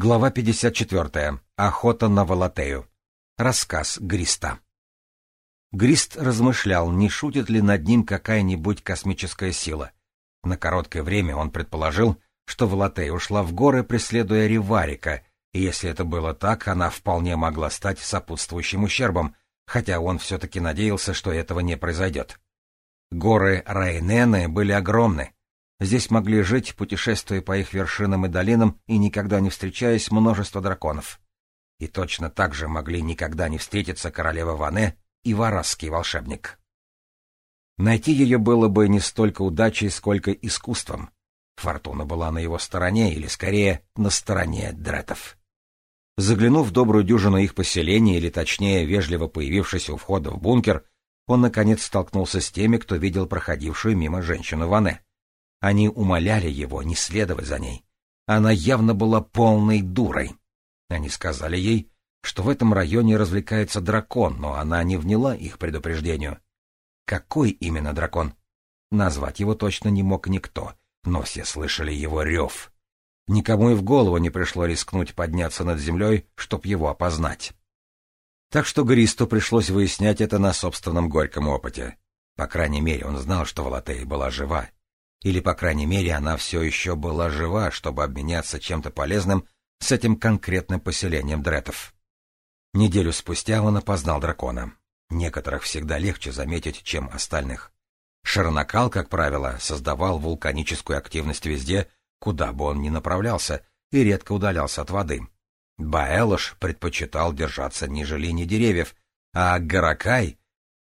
Глава 54. Охота на Волотею. Рассказ Гриста. Грист размышлял, не шутит ли над ним какая-нибудь космическая сила. На короткое время он предположил, что Волотея ушла в горы, преследуя Риварика, и если это было так, она вполне могла стать сопутствующим ущербом, хотя он все-таки надеялся, что этого не произойдет. Горы Райнены были огромны, Здесь могли жить, путешествуя по их вершинам и долинам и никогда не встречаясь, множество драконов. И точно так же могли никогда не встретиться королева Ване и варасский волшебник. Найти ее было бы не столько удачей, сколько искусством. Фортуна была на его стороне, или, скорее, на стороне дретов. Заглянув в добрую дюжину их поселений, или, точнее, вежливо появившись у входа в бункер, он, наконец, столкнулся с теми, кто видел проходившую мимо женщину Ване. Они умоляли его не следовать за ней. Она явно была полной дурой. Они сказали ей, что в этом районе развлекается дракон, но она не вняла их предупреждению. Какой именно дракон? Назвать его точно не мог никто, но все слышали его рев. Никому и в голову не пришло рискнуть подняться над землей, чтоб его опознать. Так что Гристу пришлось выяснять это на собственном горьком опыте. По крайней мере, он знал, что Волотея была жива, или, по крайней мере, она все еще была жива, чтобы обменяться чем-то полезным с этим конкретным поселением дретов. Неделю спустя он опознал дракона. Некоторых всегда легче заметить, чем остальных. Шаронакал, как правило, создавал вулканическую активность везде, куда бы он ни направлялся, и редко удалялся от воды. Баэлош предпочитал держаться ниже линии деревьев, а Гаракай...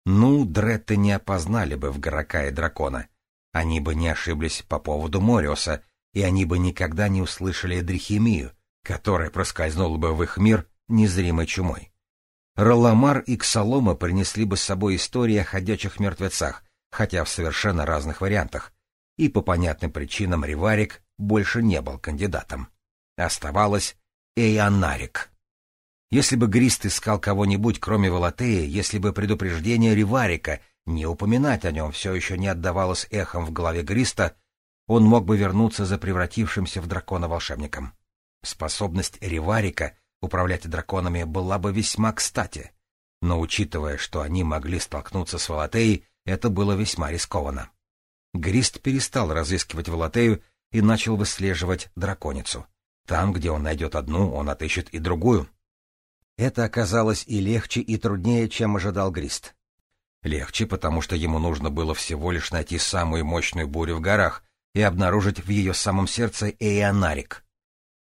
Ну, дреты не опознали бы в Гаракае дракона — они бы не ошиблись по поводу Мориуса, и они бы никогда не услышали Эдрихимию, которая проскользнула бы в их мир незримой чумой. Роламар и Ксалома принесли бы с собой истории о ходячих мертвецах, хотя в совершенно разных вариантах, и по понятным причинам Риварик больше не был кандидатом. Оставалось Эйонарик. Если бы Грист искал кого-нибудь, кроме Волотея, если бы предупреждение Риварика — не упоминать о нем все еще не отдавалось эхом в голове Гриста, он мог бы вернуться за превратившимся в дракона волшебником. Способность Риварика управлять драконами была бы весьма кстати, но учитывая, что они могли столкнуться с Валатеей, это было весьма рискованно. Грист перестал разыскивать Валатею и начал выслеживать драконицу. Там, где он найдет одну, он отыщет и другую. Это оказалось и легче, и труднее, чем ожидал Грист. Легче, потому что ему нужно было всего лишь найти самую мощную бурю в горах и обнаружить в ее самом сердце Эйонарик.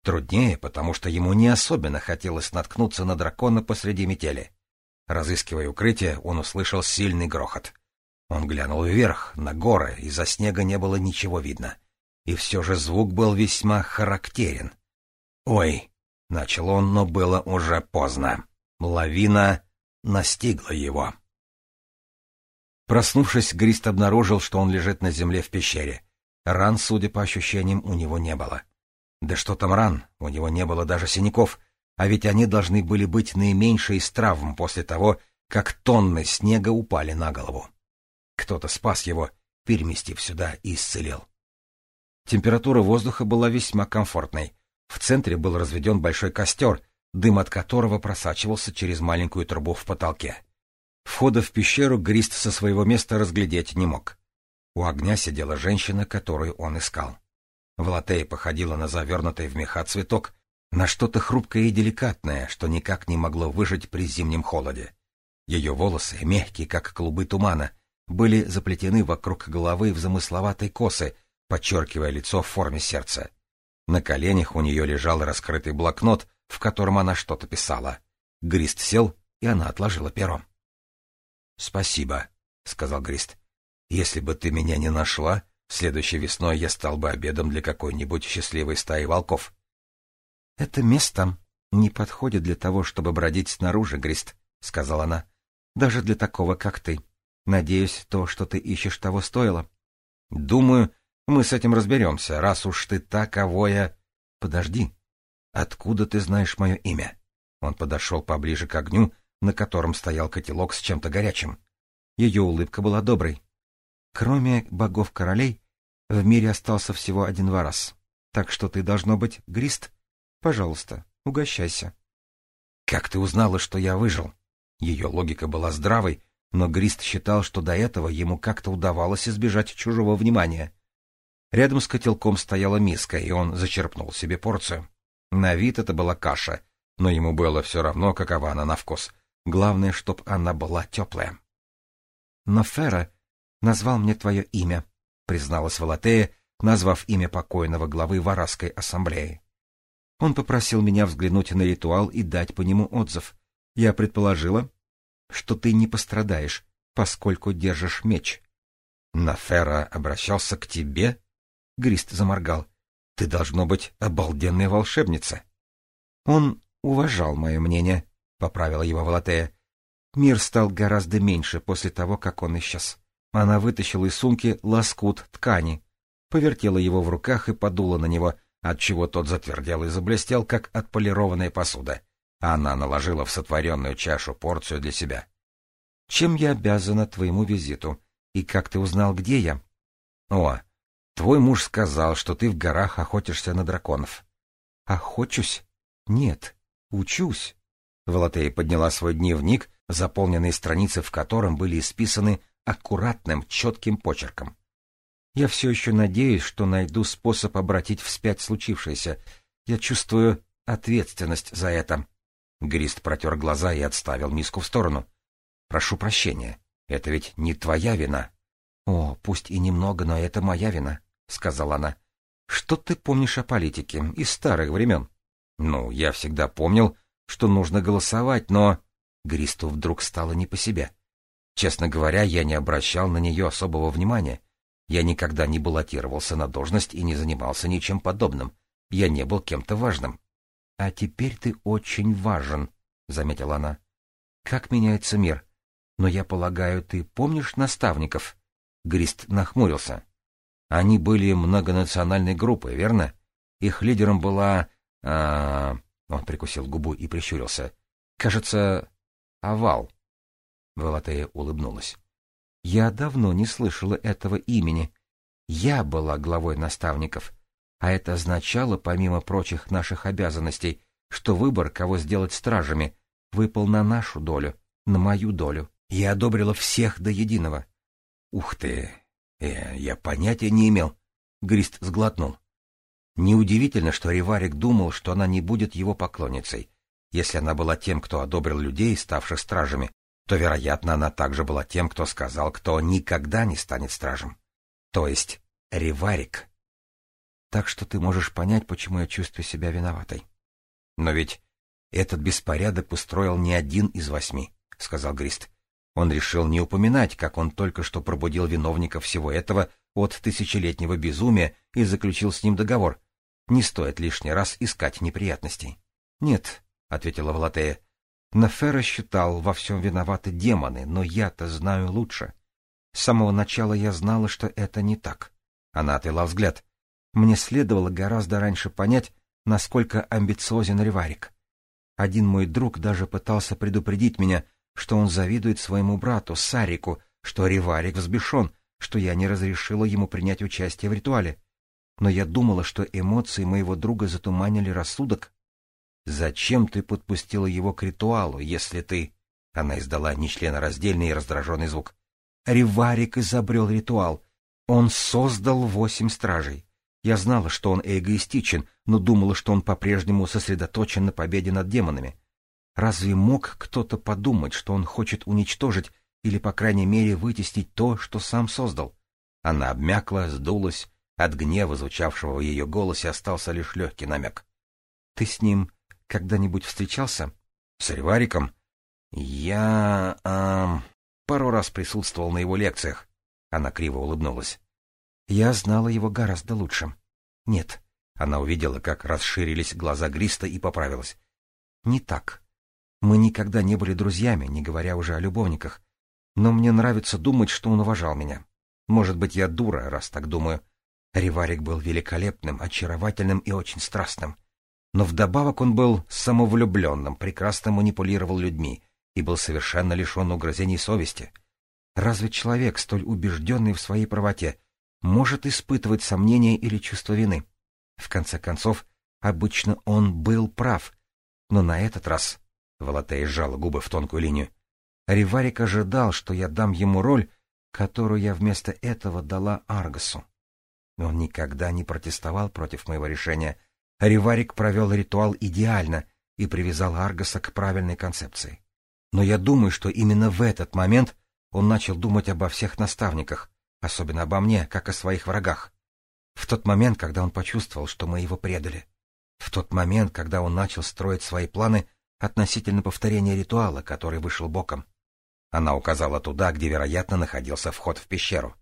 Труднее, потому что ему не особенно хотелось наткнуться на дракона посреди метели. Разыскивая укрытие, он услышал сильный грохот. Он глянул вверх, на горы, и за снега не было ничего видно. И все же звук был весьма характерен. «Ой!» — начал он, но было уже поздно. Лавина настигла его. Проснувшись, Грист обнаружил, что он лежит на земле в пещере. Ран, судя по ощущениям, у него не было. Да что там ран, у него не было даже синяков, а ведь они должны были быть наименьшей из травм после того, как тонны снега упали на голову. Кто-то спас его, переместив сюда и исцелил. Температура воздуха была весьма комфортной. В центре был разведен большой костер, дым от которого просачивался через маленькую трубу в потолке. Входа в пещеру Грист со своего места разглядеть не мог. У огня сидела женщина, которую он искал. Влатея походила на завернутый в меха цветок, на что-то хрупкое и деликатное, что никак не могло выжить при зимнем холоде. Ее волосы, мягкие, как клубы тумана, были заплетены вокруг головы в замысловатой косы, подчеркивая лицо в форме сердца. На коленях у нее лежал раскрытый блокнот, в котором она что-то писала. Грист сел, и она отложила пером. «Спасибо», — сказал Грист. «Если бы ты меня не нашла, следующей весной я стал бы обедом для какой-нибудь счастливой стаи волков». «Это место не подходит для того, чтобы бродить снаружи, Грист», — сказала она. «Даже для такого, как ты. Надеюсь, то, что ты ищешь, того стоило». «Думаю, мы с этим разберемся, раз уж ты таковое...» «Подожди. Откуда ты знаешь мое имя?» Он подошел поближе к огню, на котором стоял котелок с чем-то горячим. Ее улыбка была доброй. Кроме богов-королей, в мире остался всего один раз. Так что ты, должно быть, Грист. Пожалуйста, угощайся. Как ты узнала, что я выжил? Ее логика была здравой, но Грист считал, что до этого ему как-то удавалось избежать чужого внимания. Рядом с котелком стояла миска, и он зачерпнул себе порцию. На вид это была каша, но ему было все равно, какова она на вкус — Главное, чтоб она была теплая. Но Фера назвал мне твое имя, призналась Валатея, назвав имя покойного главы Варасской ассамблеи. Он попросил меня взглянуть на ритуал и дать по нему отзыв. Я предположила, что ты не пострадаешь, поскольку держишь меч. Нафера обращался к тебе? Грист заморгал. Ты должно быть обалденная волшебница. Он уважал мое мнение, поправила его Волотея. Мир стал гораздо меньше после того, как он исчез. Она вытащила из сумки лоскут ткани, повертела его в руках и подула на него, отчего тот затвердел и заблестел, как отполированная посуда. Она наложила в сотворенную чашу порцию для себя. — Чем я обязана твоему визиту? И как ты узнал, где я? — О, твой муж сказал, что ты в горах охотишься на драконов. — Охочусь? Нет, учусь. Волотей подняла свой дневник, заполненный страницы, в котором были исписаны аккуратным, четким почерком. «Я все еще надеюсь, что найду способ обратить вспять случившееся. Я чувствую ответственность за это». Грист протер глаза и отставил миску в сторону. «Прошу прощения, это ведь не твоя вина». «О, пусть и немного, но это моя вина», — сказала она. «Что ты помнишь о политике из старых времен?» «Ну, я всегда помнил, что нужно голосовать, но... Гристу вдруг стало не по себе. Честно говоря, я не обращал на нее особого внимания. Я никогда не баллотировался на должность и не занимался ничем подобным. Я не был кем-то важным. — А теперь ты очень важен, — заметила она. — Как меняется мир? Но я полагаю, ты помнишь наставников? Грист нахмурился. — Они были многонациональной группой, верно? Их лидером была... А... Он прикусил губу и прищурился. «Кажется, овал». Волотея улыбнулась. «Я давно не слышала этого имени. Я была главой наставников, а это означало, помимо прочих наших обязанностей, что выбор, кого сделать стражами, выпал на нашу долю, на мою долю. Я одобрила всех до единого». «Ух ты! Э, я понятия не имел!» Грист сглотнул. Неудивительно, что Риварик думал, что она не будет его поклонницей. Если она была тем, кто одобрил людей, ставших стражами, то, вероятно, она также была тем, кто сказал, кто никогда не станет стражем. То есть Риварик. Так что ты можешь понять, почему я чувствую себя виноватой. Но ведь этот беспорядок устроил не один из восьми, — сказал Грист. Он решил не упоминать, как он только что пробудил виновника всего этого — от тысячелетнего безумия и заключил с ним договор. Не стоит лишний раз искать неприятностей. — Нет, — ответила Влатея. Нафера считал, во всем виноваты демоны, но я-то знаю лучше. С самого начала я знала, что это не так. Она отвела взгляд. Мне следовало гораздо раньше понять, насколько амбициозен Реварик. Один мой друг даже пытался предупредить меня, что он завидует своему брату, Сарику, что Реварик взбешен, что я не разрешила ему принять участие в ритуале. Но я думала, что эмоции моего друга затуманили рассудок. «Зачем ты подпустила его к ритуалу, если ты...» Она издала нечленораздельный и раздраженный звук. Риварик изобрел ритуал. Он создал восемь стражей. Я знала, что он эгоистичен, но думала, что он по-прежнему сосредоточен на победе над демонами. Разве мог кто-то подумать, что он хочет уничтожить или, по крайней мере, вытеснить то, что сам создал. Она обмякла, сдулась, от гнева, звучавшего в ее голосе, остался лишь легкий намек. — Ты с ним когда-нибудь встречался? — С Ревариком? — Я... Эм, пару раз присутствовал на его лекциях. Она криво улыбнулась. — Я знала его гораздо лучше. — Нет. Она увидела, как расширились глаза Гриста и поправилась. — Не так. Мы никогда не были друзьями, не говоря уже о любовниках но мне нравится думать, что он уважал меня. Может быть, я дура, раз так думаю. Риварик был великолепным, очаровательным и очень страстным. Но вдобавок он был самовлюбленным, прекрасно манипулировал людьми и был совершенно лишен угрозений совести. Разве человек, столь убежденный в своей правоте, может испытывать сомнения или чувство вины? В конце концов, обычно он был прав. Но на этот раз... Волотея сжала губы в тонкую линию. Риварик ожидал, что я дам ему роль, которую я вместо этого дала Аргасу. Но он никогда не протестовал против моего решения. Риварик провел ритуал идеально и привязал Аргаса к правильной концепции. Но я думаю, что именно в этот момент он начал думать обо всех наставниках, особенно обо мне, как о своих врагах. В тот момент, когда он почувствовал, что мы его предали. В тот момент, когда он начал строить свои планы относительно повторения ритуала, который вышел боком. Она указала туда, где, вероятно, находился вход в пещеру.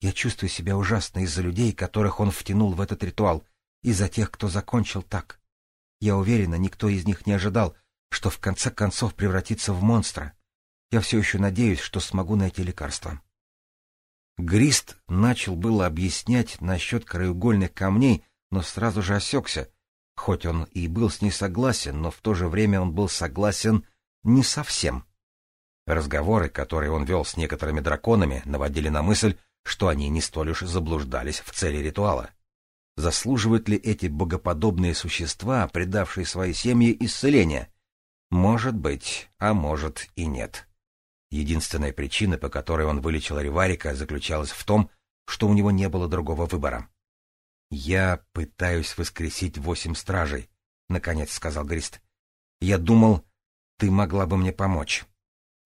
«Я чувствую себя ужасно из-за людей, которых он втянул в этот ритуал, из-за тех, кто закончил так. Я уверена, никто из них не ожидал, что в конце концов превратится в монстра. Я все еще надеюсь, что смогу найти лекарство». Грист начал было объяснять насчет краеугольных камней, но сразу же осекся. Хоть он и был с ней согласен, но в то же время он был согласен не совсем. Разговоры, которые он вел с некоторыми драконами, наводили на мысль, что они не столь уж заблуждались в цели ритуала. Заслуживают ли эти богоподобные существа, предавшие свои семьи, исцеления? Может быть, а может и нет. Единственная причина, по которой он вылечил Риварика, заключалась в том, что у него не было другого выбора. «Я пытаюсь воскресить восемь стражей», — наконец сказал Грист. «Я думал, ты могла бы мне помочь».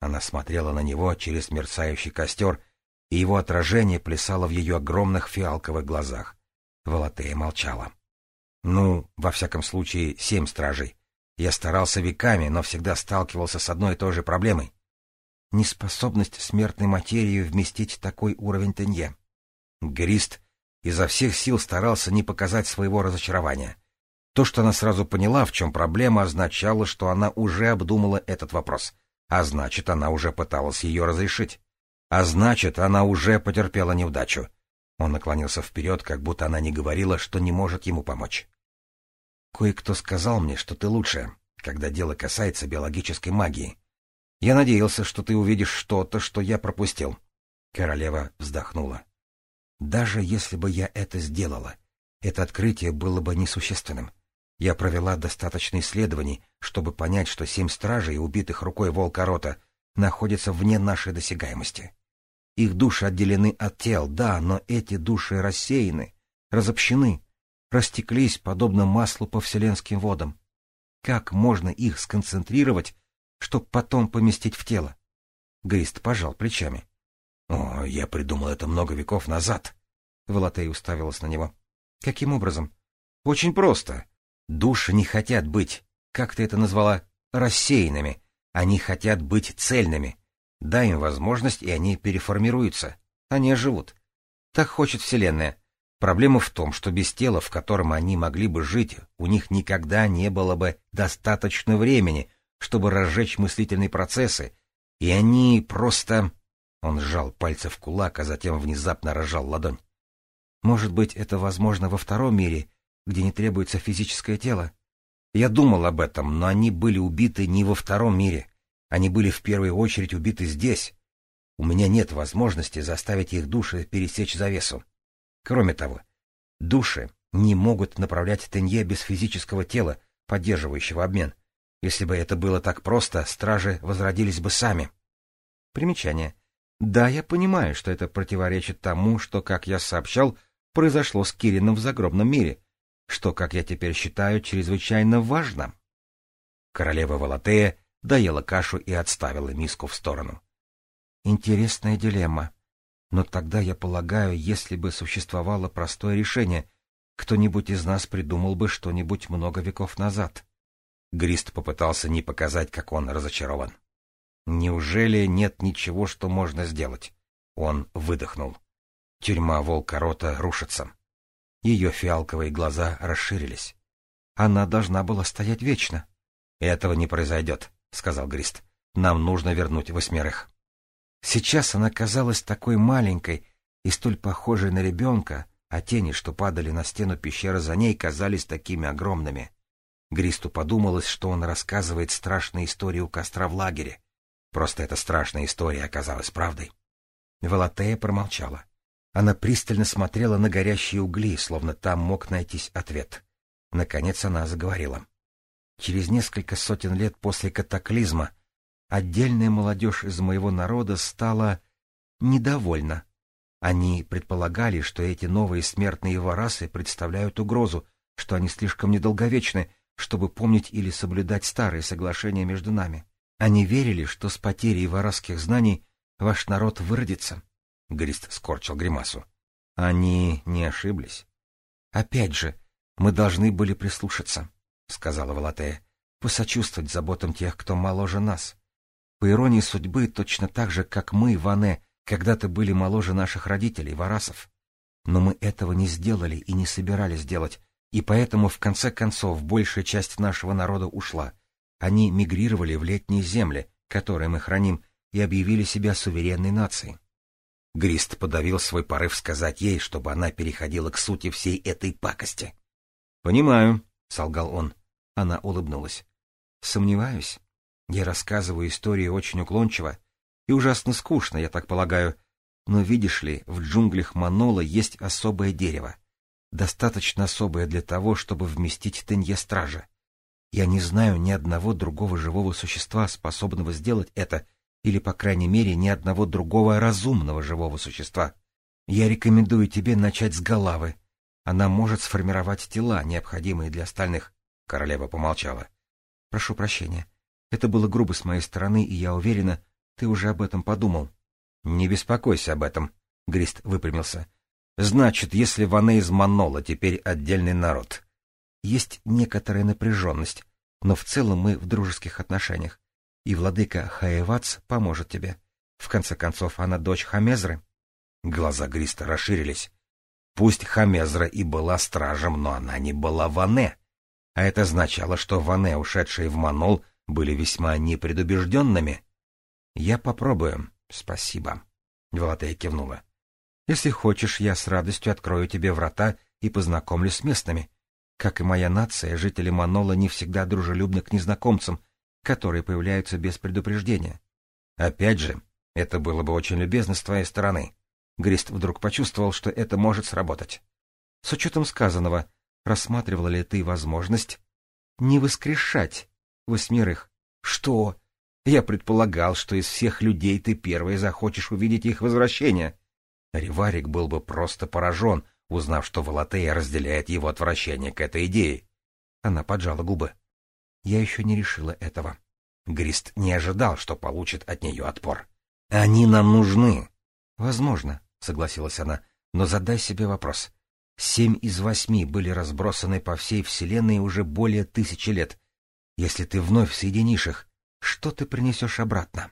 Она смотрела на него через мерцающий костер, и его отражение плясало в ее огромных фиалковых глазах. Волотея молчала. «Ну, во всяком случае, семь стражей. Я старался веками, но всегда сталкивался с одной и той же проблемой. Неспособность смертной материи вместить такой уровень тенье». Грист изо всех сил старался не показать своего разочарования. То, что она сразу поняла, в чем проблема, означало, что она уже обдумала этот вопрос — а значит, она уже пыталась ее разрешить. А значит, она уже потерпела неудачу. Он наклонился вперед, как будто она не говорила, что не может ему помочь. «Кое-кто сказал мне, что ты лучше, когда дело касается биологической магии. Я надеялся, что ты увидишь что-то, что я пропустил». Королева вздохнула. «Даже если бы я это сделала, это открытие было бы несущественным. Я провела достаточно исследований, чтобы понять, что семь стражей, убитых рукой волка Рота, находятся вне нашей досягаемости. Их души отделены от тел, да, но эти души рассеяны, разобщены, растеклись, подобно маслу по вселенским водам. Как можно их сконцентрировать, чтобы потом поместить в тело? Гейст пожал плечами. — О, я придумал это много веков назад. Волотей уставилась на него. — Каким образом? — Очень просто. Души не хотят быть, как ты это назвала, рассеянными. Они хотят быть цельными. Дай им возможность, и они переформируются. Они живут. Так хочет Вселенная. Проблема в том, что без тела, в котором они могли бы жить, у них никогда не было бы достаточно времени, чтобы разжечь мыслительные процессы, и они просто... Он сжал пальцы в кулак, а затем внезапно разжал ладонь. Может быть, это возможно во втором мире, где не требуется физическое тело. Я думал об этом, но они были убиты не во втором мире. Они были в первую очередь убиты здесь. У меня нет возможности заставить их души пересечь завесу. Кроме того, души не могут направлять Тенье без физического тела, поддерживающего обмен. Если бы это было так просто, стражи возродились бы сами. Примечание. Да, я понимаю, что это противоречит тому, что, как я сообщал, произошло с Кирином в загробном мире — что, как я теперь считаю, чрезвычайно важно. Королева Валатея доела кашу и отставила миску в сторону. Интересная дилемма. Но тогда, я полагаю, если бы существовало простое решение, кто-нибудь из нас придумал бы что-нибудь много веков назад. Грист попытался не показать, как он разочарован. Неужели нет ничего, что можно сделать? Он выдохнул. Тюрьма Волкорота рушится. Ее фиалковые глаза расширились. Она должна была стоять вечно. «Этого не произойдет», — сказал Грист. «Нам нужно вернуть восьмерых». Сейчас она казалась такой маленькой и столь похожей на ребенка, а тени, что падали на стену пещеры за ней, казались такими огромными. Гристу подумалось, что он рассказывает страшные истории у костра в лагере. Просто эта страшная история оказалась правдой. Валатея промолчала. Она пристально смотрела на горящие угли, словно там мог найтись ответ. Наконец она заговорила. Через несколько сотен лет после катаклизма отдельная молодежь из моего народа стала недовольна. Они предполагали, что эти новые смертные его расы представляют угрозу, что они слишком недолговечны, чтобы помнить или соблюдать старые соглашения между нами. Они верили, что с потерей варасских знаний ваш народ выродится, Грист скорчил гримасу. Они не ошиблись. Опять же, мы должны были прислушаться, сказала Волотея, посочувствовать заботам тех, кто моложе нас. По иронии судьбы, точно так же, как мы, Ване, когда-то были моложе наших родителей, варасов. Но мы этого не сделали и не собирались делать, и поэтому, в конце концов, большая часть нашего народа ушла. Они мигрировали в летние земли, которые мы храним, и объявили себя суверенной нацией. Грист подавил свой порыв сказать ей, чтобы она переходила к сути всей этой пакости. «Понимаю», — солгал он. Она улыбнулась. «Сомневаюсь. Я рассказываю истории очень уклончиво. И ужасно скучно, я так полагаю. Но видишь ли, в джунглях Манола есть особое дерево. Достаточно особое для того, чтобы вместить тынье стража. Я не знаю ни одного другого живого существа, способного сделать это, или, по крайней мере, ни одного другого разумного живого существа. Я рекомендую тебе начать с головы. Она может сформировать тела, необходимые для остальных. Королева помолчала. Прошу прощения. Это было грубо с моей стороны, и я уверена, ты уже об этом подумал. Не беспокойся об этом. Грист выпрямился. Значит, если Ване из Манола теперь отдельный народ. Есть некоторая напряженность, но в целом мы в дружеских отношениях и владыка Хаевац поможет тебе. В конце концов, она дочь Хамезры. Глаза Гриста расширились. Пусть Хамезра и была стражем, но она не была Ване. А это означало, что Ване, ушедшие в Манол, были весьма непредубежденными. — Я попробую. Спасибо. Валатея кивнула. — Если хочешь, я с радостью открою тебе врата и познакомлю с местными. Как и моя нация, жители Манола не всегда дружелюбны к незнакомцам, которые появляются без предупреждения. Опять же, это было бы очень любезно с твоей стороны. Грист вдруг почувствовал, что это может сработать. С учетом сказанного, рассматривала ли ты возможность не воскрешать восьмерых? Что? Я предполагал, что из всех людей ты первый захочешь увидеть их возвращение. риварик был бы просто поражен, узнав, что Волотея разделяет его отвращение к этой идее. Она поджала губы я еще не решила этого. Грист не ожидал, что получит от нее отпор. «Они нам нужны!» «Возможно», — согласилась она, — «но задай себе вопрос. Семь из восьми были разбросаны по всей Вселенной уже более тысячи лет. Если ты вновь соединишь их, что ты принесешь обратно?»